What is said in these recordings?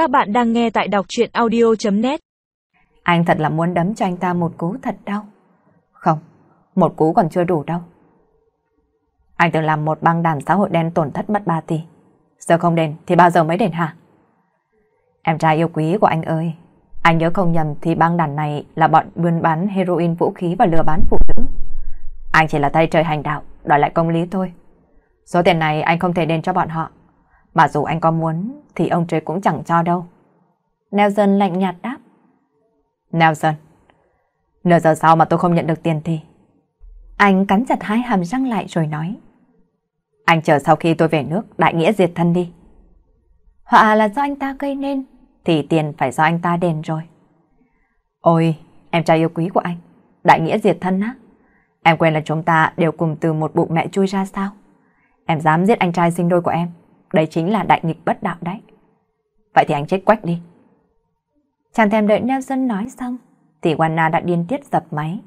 Các bạn đang nghe tại đọc chuyện audio.net Anh thật là muốn đấm cho anh ta một cú thật đau. Không, một cú còn chưa đủ đâu. Anh từng làm một băng đàn xã hội đen tổn thất mất 3 tỷ. Giờ không đền thì bao giờ mới đền hả? Em trai yêu quý của anh ơi, anh nhớ không nhầm thì băng đàn này là bọn buôn bán heroin vũ khí và lừa bán phụ nữ. Anh chỉ là tay trời hành đạo, đòi lại công lý thôi. Số tiền này anh không thể đền cho bọn họ. Mà dù anh có muốn thì ông trời cũng chẳng cho đâu. Nelson lạnh nhạt đáp. Nelson, nửa giờ sau mà tôi không nhận được tiền thì... Anh cắn chặt hai hàm răng lại rồi nói. Anh chờ sau khi tôi về nước, đại nghĩa diệt thân đi. Họa là do anh ta gây nên, thì tiền phải do anh ta đền rồi. Ôi, em trai yêu quý của anh, đại nghĩa diệt thân á. Em quên là chúng ta đều cùng từ một bụng mẹ chui ra sao? Em dám giết anh trai sinh đôi của em, đây chính là đại nghịch bất đạo đấy. Vậy thì anh chết quách đi. Chẳng thèm đợi Nelson nói xong, thì Wanna đã điên tiết dập máy.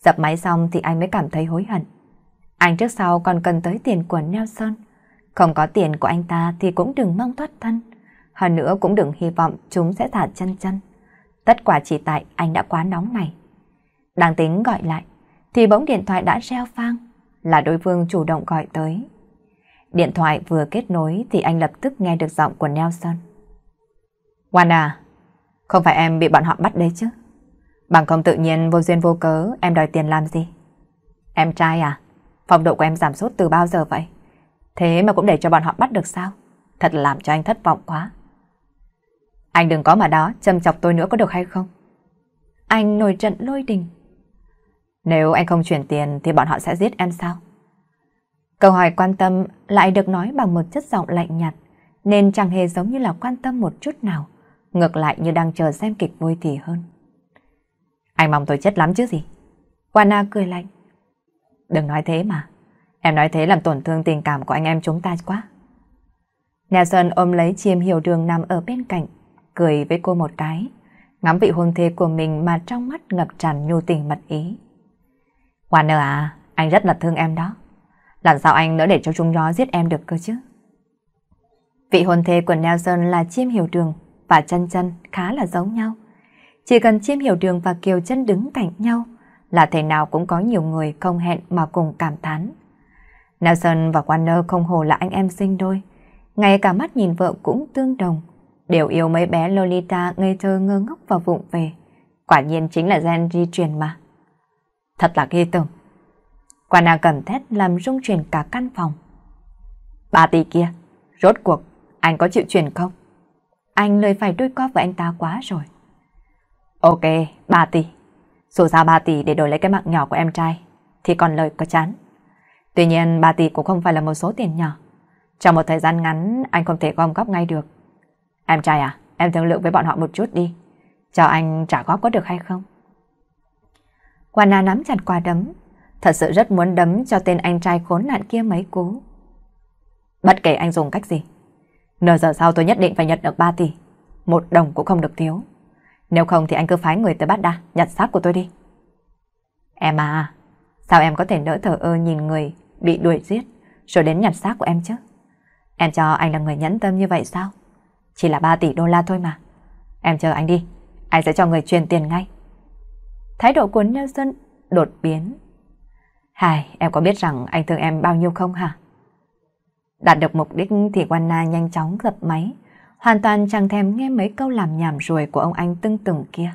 Dập máy xong thì anh mới cảm thấy hối hận. Anh trước sau còn cần tới tiền của Nelson. Không có tiền của anh ta thì cũng đừng mong thoát thân. Hơn nữa cũng đừng hy vọng chúng sẽ thả chân chân. Tất quả chỉ tại anh đã quá nóng này. Đang tính gọi lại, thì bỗng điện thoại đã reo vang, là đối phương chủ động gọi tới. Điện thoại vừa kết nối thì anh lập tức nghe được giọng của Nelson. Wanda, không phải em bị bọn họ bắt đấy chứ? Bằng không tự nhiên vô duyên vô cớ em đòi tiền làm gì? Em trai à? Phong độ của em giảm sút từ bao giờ vậy? Thế mà cũng để cho bọn họ bắt được sao? Thật làm cho anh thất vọng quá. Anh đừng có mà đó, châm chọc tôi nữa có được hay không? Anh nổi trận lôi đình. Nếu anh không chuyển tiền thì bọn họ sẽ giết em sao? Câu hỏi quan tâm lại được nói bằng một chất giọng lạnh nhạt, nên chẳng hề giống như là quan tâm một chút nào, ngược lại như đang chờ xem kịch vui thì hơn. Anh mong tôi chết lắm chứ gì? Wana cười lạnh. Đừng nói thế mà, em nói thế làm tổn thương tình cảm của anh em chúng ta quá. Nelson ôm lấy chiêm hiểu đường nằm ở bên cạnh, cười với cô một cái, ngắm vị hôn thê của mình mà trong mắt ngập tràn nhu tình mật ý. Warner à, anh rất là thương em đó. Làm sao anh đỡ để cho chúng nó giết em được cơ chứ? Vị hôn thê của Nelson là Chiêm Hiểu Đường và Chân Chân khá là giống nhau. Chỉ cần Chiêm Hiểu Đường và Kiều Chân đứng cạnh nhau là thể nào cũng có nhiều người không hẹn mà cùng cảm thán. Nelson và Warner không hồ là anh em sinh đôi. Ngay cả mắt nhìn vợ cũng tương đồng. Đều yêu mấy bé Lolita ngây thơ ngơ ngốc và vụng về. Quả nhiên chính là gen di truyền mà. Thật là ghê tởm. Quan nàng cầm thét làm rung chuyển cả căn phòng. Ba tỷ kia, rốt cuộc, anh có chịu chuyển không? Anh lời phải đôi co với anh ta quá rồi. Ok, ba tỷ. Dù ra ba tỷ để đổi lấy cái mạng nhỏ của em trai, thì còn lời có chán. Tuy nhiên ba tỷ cũng không phải là một số tiền nhỏ. Trong một thời gian ngắn, anh không thể gom góp ngay được. Em trai à, em thương lượng với bọn họ một chút đi. Cho anh trả góp có được hay không? Wana nắm chặt quả đấm, thật sự rất muốn đấm cho tên anh trai khốn nạn kia mấy cú. Bất kể anh dùng cách gì, nửa giờ sau tôi nhất định phải nhận được 3 tỷ, một đồng cũng không được thiếu. Nếu không thì anh cứ phái người tới bắt đa, nhặt xác của tôi đi. Em à, sao em có thể nỡ thở ơ nhìn người bị đuổi giết rồi đến nhặt xác của em chứ? Em cho anh là người nhẫn tâm như vậy sao? Chỉ là 3 tỷ đô la thôi mà. Em chờ anh đi, anh sẽ cho người truyền tiền ngay. Thái độ của Nelson đột biến. Hai, em có biết rằng anh thương em bao nhiêu không hả? Đạt được mục đích thì Wanna nhanh chóng gập máy, hoàn toàn chẳng thèm nghe mấy câu làm nhảm rồi của ông anh tưng từng kia.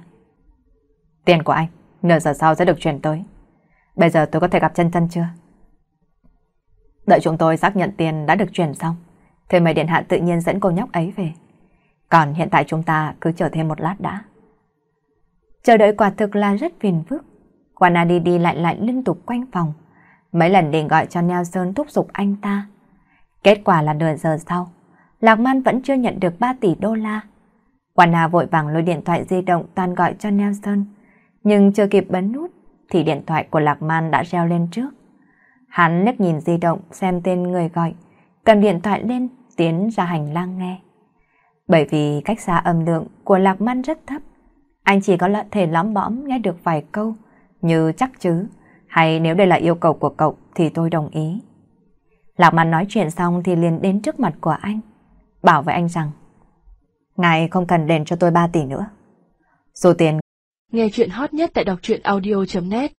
Tiền của anh, nửa giờ sau sẽ được chuyển tới. Bây giờ tôi có thể gặp chân chân chưa? Đợi chúng tôi xác nhận tiền đã được chuyển xong, thì mời điện hạ tự nhiên dẫn cô nhóc ấy về. Còn hiện tại chúng ta cứ chờ thêm một lát đã. Chờ đợi quả thực là rất phiền phức. Wana đi đi lại lại liên tục quanh phòng. Mấy lần định gọi cho Nelson thúc giục anh ta. Kết quả là nửa giờ sau, Lạc Man vẫn chưa nhận được 3 tỷ đô la. Wana vội vàng lôi điện thoại di động toàn gọi cho Nelson. Nhưng chưa kịp bấm nút thì điện thoại của Lạc Man đã reo lên trước. Hắn liếc nhìn di động xem tên người gọi, cầm điện thoại lên tiến ra hành lang nghe. Bởi vì cách xa âm lượng của Lạc Man rất thấp, anh chỉ có lợi thể lõm bõm nghe được vài câu, như chắc chứ, hay nếu đây là yêu cầu của cậu thì tôi đồng ý. Lạc Mạn nói chuyện xong thì liền đến trước mặt của anh, bảo với anh rằng Ngài không cần đền cho tôi 3 tỷ nữa. Số tiền Nghe chuyện hot nhất tại đọc truyện audio.net